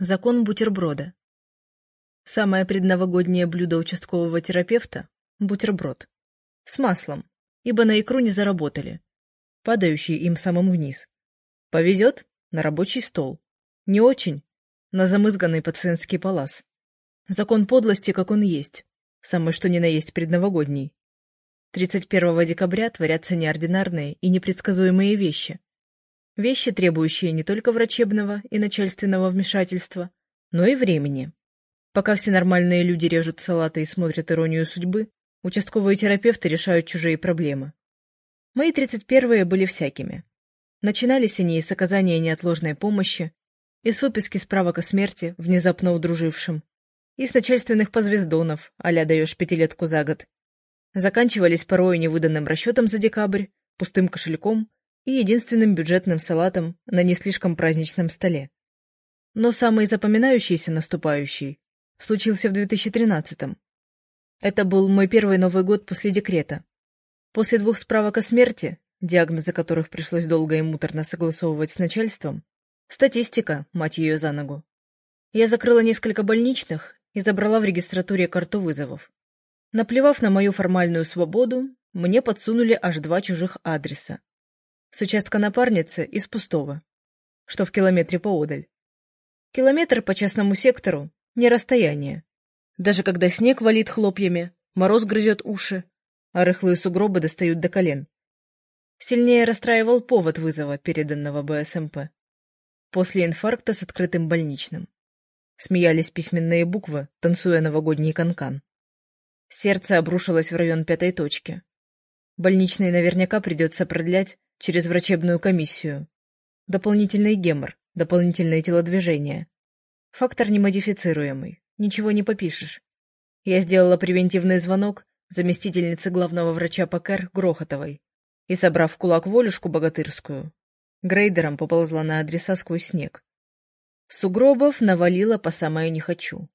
Закон бутерброда. Самое предновогоднее блюдо участкового терапевта – бутерброд. С маслом, ибо на икру не заработали, падающий им самым вниз. Повезет – на рабочий стол. Не очень – на замызганный пациентский палас. Закон подлости, как он есть, самый что ни на есть предновогодний. 31 декабря творятся неординарные и непредсказуемые вещи – Вещи, требующие не только врачебного и начальственного вмешательства, но и времени. Пока все нормальные люди режут салаты и смотрят иронию судьбы, участковые терапевты решают чужие проблемы. Мои тридцать первые были всякими. Начинались они с оказания неотложной помощи, и с выписки справок о смерти, внезапно удружившим, и с начальственных позвездонов, а-ля даешь пятилетку за год. Заканчивались порой невыданным расчетом за декабрь, пустым кошельком и единственным бюджетным салатом на не слишком праздничном столе. Но самый запоминающийся наступающий случился в 2013-м. Это был мой первый Новый год после декрета. После двух справок о смерти, диагнозы которых пришлось долго и муторно согласовывать с начальством, статистика, мать ее за ногу. Я закрыла несколько больничных и забрала в регистратуре карту вызовов. Наплевав на мою формальную свободу, мне подсунули аж два чужих адреса. С участка напарницы из пустого, что в километре поодаль. Километр по частному сектору — не расстояние. Даже когда снег валит хлопьями, мороз грызет уши, а рыхлые сугробы достают до колен. Сильнее расстраивал повод вызова, переданного БСМП. После инфаркта с открытым больничным. Смеялись письменные буквы, танцуя новогодний канкан. Сердце обрушилось в район пятой точки. Больничный наверняка придется продлять, через врачебную комиссию. Дополнительный гемор, дополнительные телодвижения. Фактор немодифицируемый, ничего не попишешь. Я сделала превентивный звонок заместительнице главного врача ПКР Грохотовой и, собрав в кулак волюшку богатырскую, грейдером поползла на адреса сквозь снег. Сугробов навалило по самое не хочу.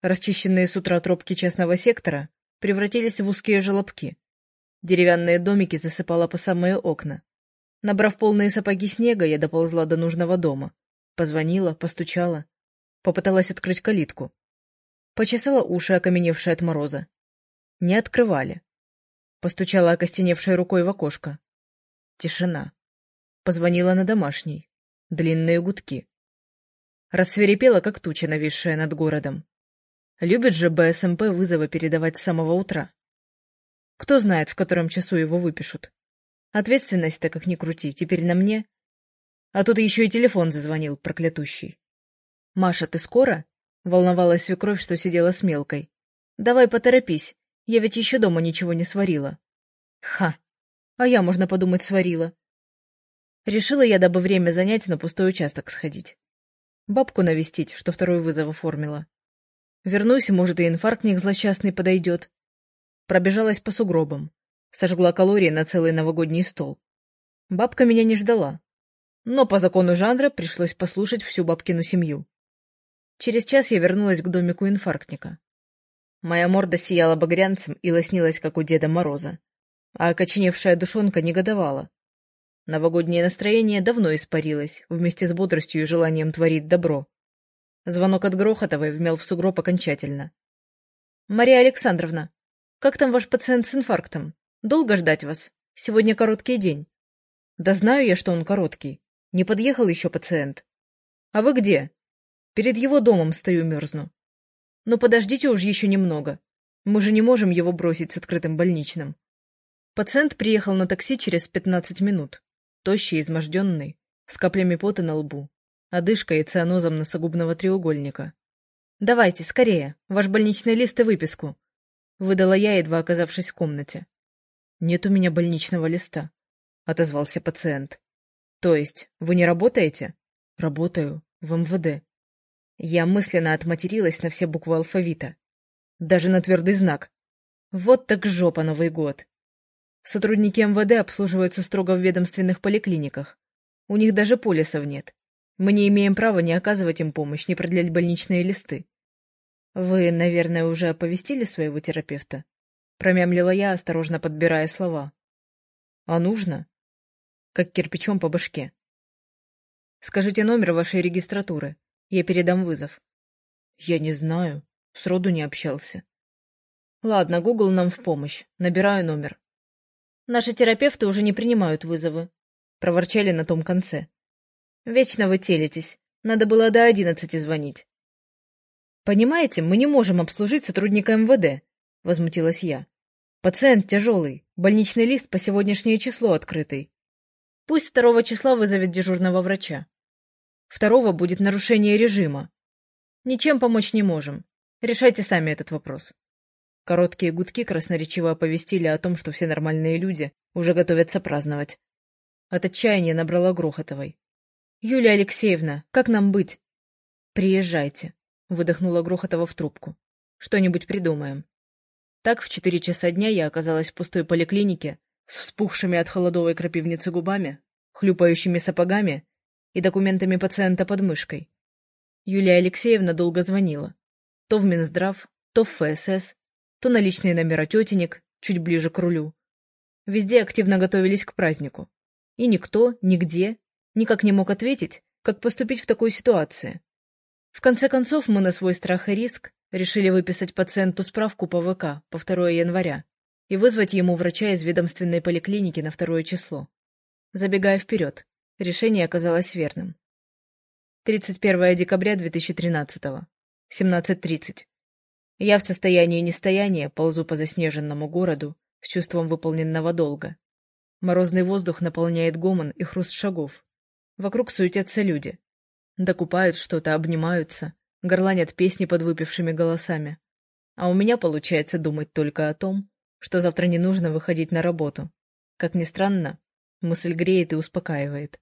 Расчищенные с утра тропки частного сектора превратились в узкие желобки. Деревянные домики засыпало по самые окна. Набрав полные сапоги снега, я доползла до нужного дома. Позвонила, постучала. Попыталась открыть калитку. Почесала уши, окаменевшие от мороза. Не открывали. Постучала окостеневшей рукой в окошко. Тишина. Позвонила на домашний. Длинные гудки. Рассверепела, как туча, нависшая над городом. Любит же БСМП вызовы передавать с самого утра. Кто знает, в котором часу его выпишут. Ответственность-то, как ни крути, теперь на мне. А тут еще и телефон зазвонил, проклятущий. — Маша, ты скоро? — волновалась свекровь, что сидела с мелкой. — Давай поторопись, я ведь еще дома ничего не сварила. — Ха! А я, можно подумать, сварила. Решила я, дабы время занять, на пустой участок сходить. Бабку навестить, что второй вызов оформила. Вернусь, может, и инфарктник злосчастный подойдет. Пробежалась по сугробам сожгла калории на целый новогодний стол. Бабка меня не ждала. Но по закону жанра пришлось послушать всю бабкину семью. Через час я вернулась к домику инфарктника. Моя морда сияла багрянцем и лоснилась, как у Деда Мороза. А окоченевшая душонка негодовала. Новогоднее настроение давно испарилось, вместе с бодростью и желанием творить добро. Звонок от Грохотовой вмел в сугроб окончательно. — Мария Александровна, как там ваш пациент с инфарктом? Долго ждать вас? Сегодня короткий день. Да знаю я, что он короткий. Не подъехал еще пациент. А вы где? Перед его домом стою мерзну. Но подождите уж еще немного. Мы же не можем его бросить с открытым больничным. Пациент приехал на такси через пятнадцать минут. Тощий, изможденный, с каплями пота на лбу, одышкой и цианозом носогубного треугольника. «Давайте, скорее, ваш больничный лист и выписку», — выдала я, едва оказавшись в комнате. «Нет у меня больничного листа», — отозвался пациент. «То есть вы не работаете?» «Работаю. В МВД». Я мысленно отматерилась на все буквы алфавита. Даже на твердый знак. Вот так жопа Новый год. Сотрудники МВД обслуживаются строго в ведомственных поликлиниках. У них даже полисов нет. Мы не имеем права не оказывать им помощь, не продлять больничные листы. Вы, наверное, уже оповестили своего терапевта? Промямлила я, осторожно подбирая слова. А нужно? Как кирпичом по башке. Скажите номер вашей регистратуры. Я передам вызов. Я не знаю. Сроду не общался. Ладно, Google нам в помощь. Набираю номер. Наши терапевты уже не принимают вызовы. Проворчали на том конце. Вечно вы телитесь. Надо было до одиннадцати звонить. Понимаете, мы не можем обслужить сотрудника МВД, возмутилась я. Пациент тяжелый, больничный лист по сегодняшнее число открытый. Пусть второго числа вызовет дежурного врача. Второго будет нарушение режима. Ничем помочь не можем. Решайте сами этот вопрос. Короткие гудки красноречиво оповестили о том, что все нормальные люди уже готовятся праздновать. От отчаяния набрала Грохотовой. «Юлия Алексеевна, как нам быть?» «Приезжайте», — выдохнула Грохотова в трубку. «Что-нибудь придумаем». Так в четыре часа дня я оказалась в пустой поликлинике с вспухшими от холодовой крапивницы губами, хлюпающими сапогами и документами пациента под мышкой. Юлия Алексеевна долго звонила. То в Минздрав, то в ФСС, то на личные номера тетенек, чуть ближе к рулю. Везде активно готовились к празднику. И никто, нигде, никак не мог ответить, как поступить в такой ситуации. В конце концов, мы на свой страх и риск решили выписать пациенту справку по ВК по 2 января и вызвать ему врача из ведомственной поликлиники на второе число. Забегая вперед, решение оказалось верным. 31 декабря 2013 17.30. Я в состоянии нестояния ползу по заснеженному городу с чувством выполненного долга. Морозный воздух наполняет гомон и хруст шагов. Вокруг суетятся люди. Докупают что-то, обнимаются, горланят песни под выпившими голосами. А у меня получается думать только о том, что завтра не нужно выходить на работу. Как ни странно, мысль греет и успокаивает.